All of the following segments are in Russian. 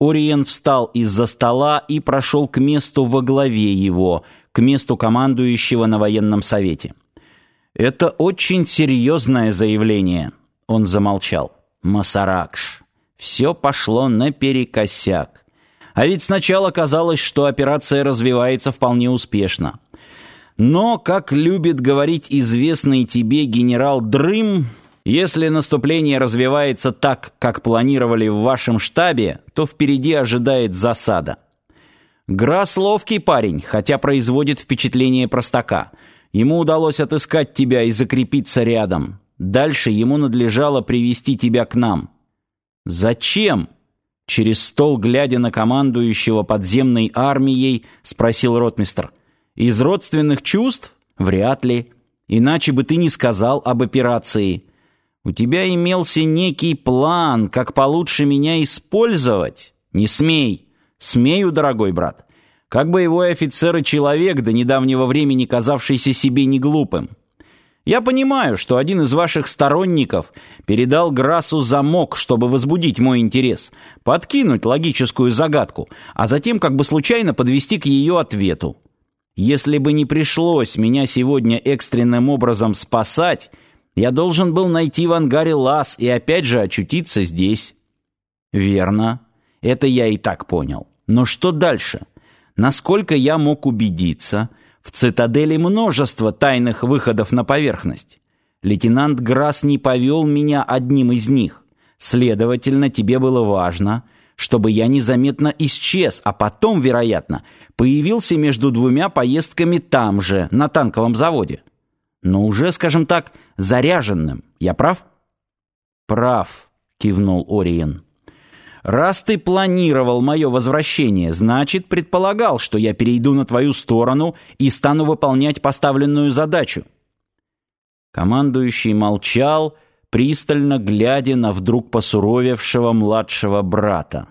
Ориен встал из-за стола и прошел к месту во главе его, к месту командующего на военном совете. «Это очень серьезное заявление», — он замолчал. «Масаракш, все пошло наперекосяк. А ведь сначала казалось, что операция развивается вполне успешно. Но, как любит говорить известный тебе генерал Дрым, если наступление развивается так, как планировали в вашем штабе, то впереди ожидает засада. Грасс ловкий парень, хотя производит впечатление простака. Ему удалось отыскать тебя и закрепиться рядом. Дальше ему надлежало привести тебя к нам. Зачем? Через стол, глядя на командующего подземной армией, спросил ротмистр. Из родственных чувств? Вряд ли. Иначе бы ты не сказал об операции. У тебя имелся некий план, как получше меня использовать. Не смей. Смею, дорогой брат. Как боевой офицер и человек, до недавнего времени казавшийся себе неглупым. Я понимаю, что один из ваших сторонников передал Грасу замок, чтобы возбудить мой интерес, подкинуть логическую загадку, а затем как бы случайно подвести к ее ответу. Если бы не пришлось меня сегодня экстренным образом спасать, я должен был найти в ангаре лаз и опять же очутиться здесь. Верно. Это я и так понял. Но что дальше? Насколько я мог убедиться, в цитадели множество тайных выходов на поверхность. Лейтенант Грасс не повел меня одним из них. Следовательно, тебе было важно, чтобы я незаметно исчез, а потом, вероятно, появился между двумя поездками там же, на танковом заводе но уже, скажем так, заряженным. Я прав? Прав, кивнул Ориен. Раз ты планировал мое возвращение, значит, предполагал, что я перейду на твою сторону и стану выполнять поставленную задачу. Командующий молчал, пристально глядя на вдруг посуровевшего младшего брата.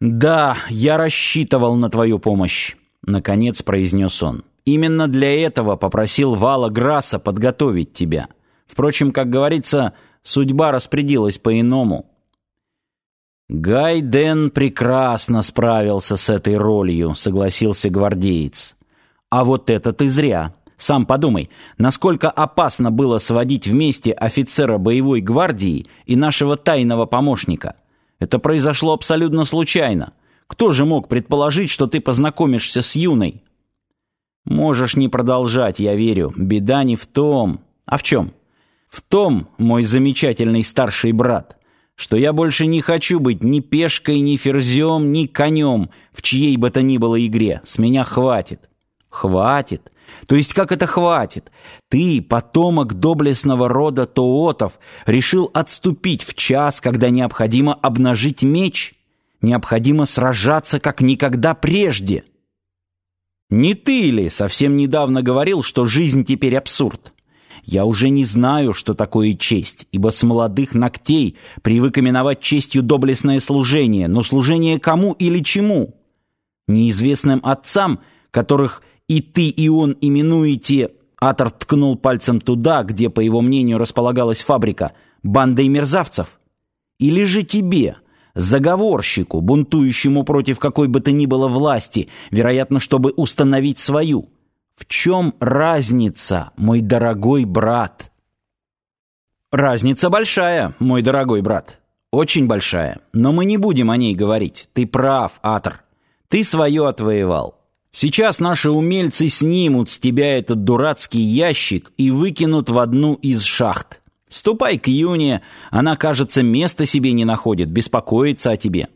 «Да, я рассчитывал на твою помощь», — наконец произнес он. Именно для этого попросил Вала Грасса подготовить тебя. Впрочем, как говорится, судьба распорядилась по-иному. Гайден прекрасно справился с этой ролью, согласился гвардеец. А вот это ты зря. Сам подумай, насколько опасно было сводить вместе офицера боевой гвардии и нашего тайного помощника. Это произошло абсолютно случайно. Кто же мог предположить, что ты познакомишься с Юной? Можешь не продолжать, я верю. Беда не в том. А в чем? В том, мой замечательный старший брат, что я больше не хочу быть ни пешкой, ни ферзем, ни конем в чьей бы то ни было игре. С меня хватит. Хватит. То есть как это хватит? Ты, потомок доблестного рода Тоотов, решил отступить в час, когда необходимо обнажить меч? Необходимо сражаться как никогда прежде. Не ты ли совсем недавно говорил, что жизнь теперь абсурд? Я уже не знаю, что такое честь, ибо с молодых ногтей привык именовать честью доблестное служение, но служение кому или чему? Неизвестным отцам, которых и ты, и он именуете, Атор ткнул пальцем туда, где, по его мнению, располагалась фабрика, бандой мерзавцев? Или же тебе – заговорщику, бунтующему против какой бы то ни было власти, вероятно, чтобы установить свою. В чем разница, мой дорогой брат? Разница большая, мой дорогой брат. Очень большая. Но мы не будем о ней говорить. Ты прав, Атор. Ты свое отвоевал. Сейчас наши умельцы снимут с тебя этот дурацкий ящик и выкинут в одну из шахт. Ступай к Юне, она, кажется, места себе не находит, беспокоится о тебе.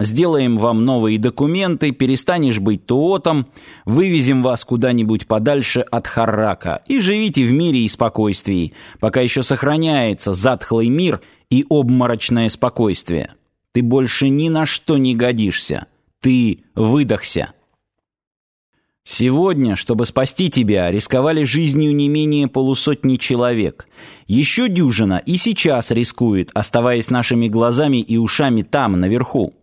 Сделаем вам новые документы, перестанешь быть туотом, вывезем вас куда-нибудь подальше от Харрака и живите в мире и спокойствии, пока еще сохраняется затхлый мир и обморочное спокойствие. Ты больше ни на что не годишься. Ты выдохся. Сегодня, чтобы спасти тебя, рисковали жизнью не менее полусотни человек. Еще дюжина и сейчас рискует, оставаясь нашими глазами и ушами там, наверху.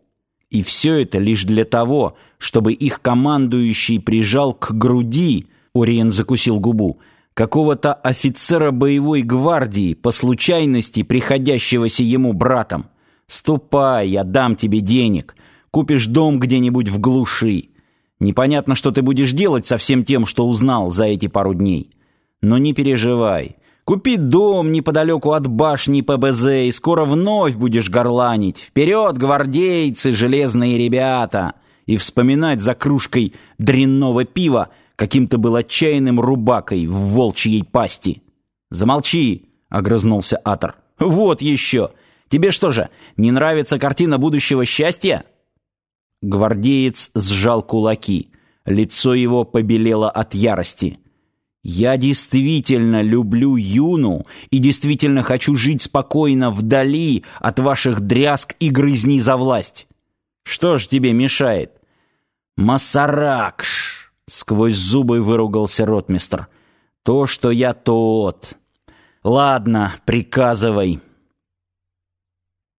И все это лишь для того, чтобы их командующий прижал к груди, Ориен закусил губу, какого-то офицера боевой гвардии, по случайности приходящегося ему братом. Ступай, я дам тебе денег. Купишь дом где-нибудь в глуши. Непонятно, что ты будешь делать со всем тем, что узнал за эти пару дней. Но не переживай. Купи дом неподалеку от башни ПБЗ, и скоро вновь будешь горланить. Вперед, гвардейцы, железные ребята! И вспоминать за кружкой дрянного пива, каким то был отчаянным рубакой в волчьей пасти. «Замолчи!» — огрызнулся Атор. «Вот еще! Тебе что же, не нравится картина будущего счастья?» Гвардеец сжал кулаки. Лицо его побелело от ярости. «Я действительно люблю Юну и действительно хочу жить спокойно вдали от ваших дрязг и грызни за власть. Что ж тебе мешает?» «Масаракш!» — сквозь зубы выругался ротмистр. «То, что я тот. Ладно, приказывай».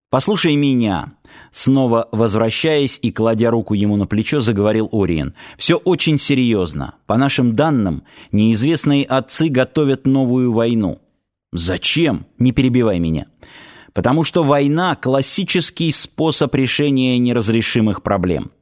«Послушай меня», — снова возвращаясь и кладя руку ему на плечо, заговорил Ориен. «Все очень серьезно. По нашим данным, неизвестные отцы готовят новую войну». «Зачем?» — не перебивай меня. «Потому что война — классический способ решения неразрешимых проблем».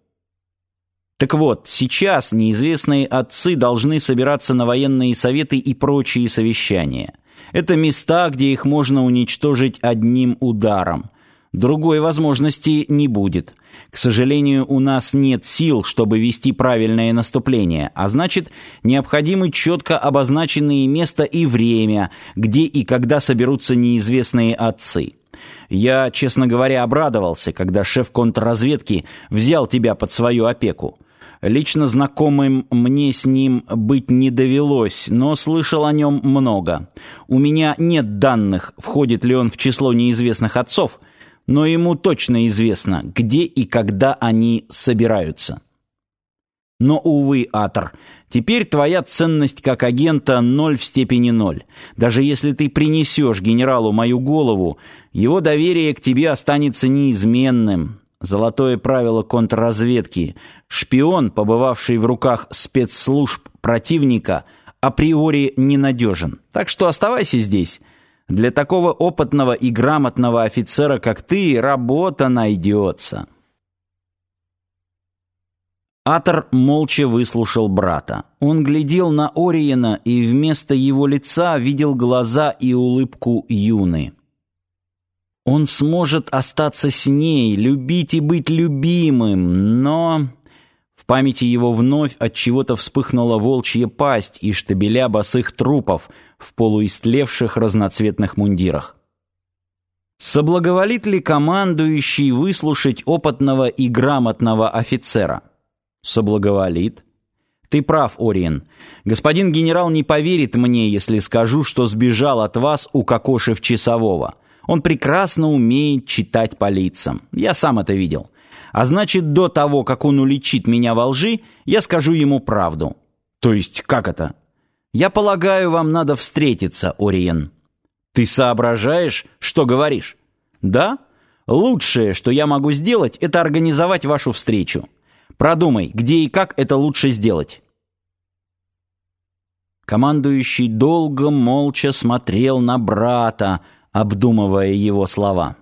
Так вот, сейчас неизвестные отцы должны собираться на военные советы и прочие совещания. Это места, где их можно уничтожить одним ударом. Другой возможности не будет. К сожалению, у нас нет сил, чтобы вести правильное наступление, а значит, необходимы четко обозначенные место и время, где и когда соберутся неизвестные отцы. Я, честно говоря, обрадовался, когда шеф контрразведки взял тебя под свою опеку. Лично знакомым мне с ним быть не довелось, но слышал о нем много. У меня нет данных, входит ли он в число неизвестных отцов, но ему точно известно, где и когда они собираются. Но, увы, Атор, теперь твоя ценность как агента ноль в степени ноль. Даже если ты принесешь генералу мою голову, его доверие к тебе останется неизменным. Золотое правило контрразведки. Шпион, побывавший в руках спецслужб противника, априори ненадежен. Так что оставайся здесь. Для такого опытного и грамотного офицера, как ты, работа найдется. Атор молча выслушал брата. Он глядел на Ориена и вместо его лица видел глаза и улыбку Юны. Он сможет остаться с ней, любить и быть любимым, но... В памяти его вновь от чего-то вспыхнула волчья пасть и штабеля босых трупов в полуистлевших разноцветных мундирах. Соблаговолит ли командующий выслушать опытного и грамотного офицера? Соблаговолит. Ты прав, Ориен. Господин генерал не поверит мне, если скажу, что сбежал от вас, укокошив часового. Он прекрасно умеет читать по лицам. Я сам это видел. А значит, до того, как он уличит меня во лжи, я скажу ему правду. То есть, как это? Я полагаю, вам надо встретиться, Ориен. Ты соображаешь, что говоришь? Да? Лучшее, что я могу сделать, это организовать вашу встречу. Продумай, где и как это лучше сделать. Командующий долго молча смотрел на брата, обдумывая его слова.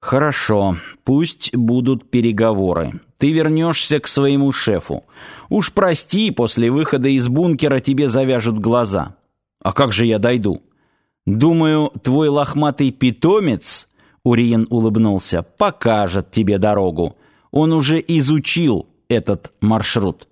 Хорошо, пусть будут переговоры. Ты вернешься к своему шефу. Уж прости, после выхода из бункера тебе завяжут глаза. А как же я дойду? Думаю, твой лохматый питомец, Уриен улыбнулся, покажет тебе дорогу. Он уже изучил этот маршрут.